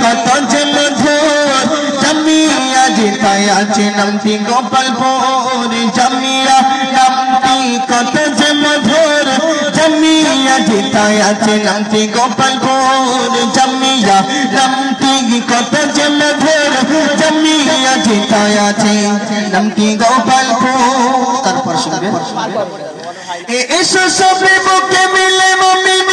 কত ছেলে ভোর, জামিয়া যেটাই আছে নামটি গোপাল ভোর, জামিয়া নামটি কত ছেলে ভোর, জামিয়া যেটাই তারপর শুনবে এসো সবে মিলে মমি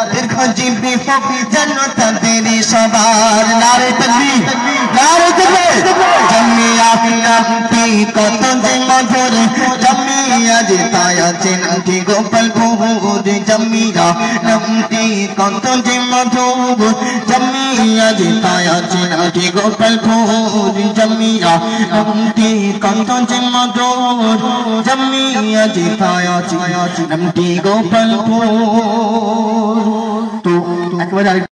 উপর দীর্ঘ জীবী হোক যেন তাদেরই সবার নারে তকবীর নারে তকবীর জামিয়া নামটি কত যে মধুর জামিয়া যে তায়া চিনটি গোপালপুর জামিয়া নামটি কত যে মধুর জামিয়া যে তায়া চিনটি গোপালপুর জামিয়া নামটি কত যে মধুর জামিয়া যে তায়া চিনটি গোপালপুর তো whether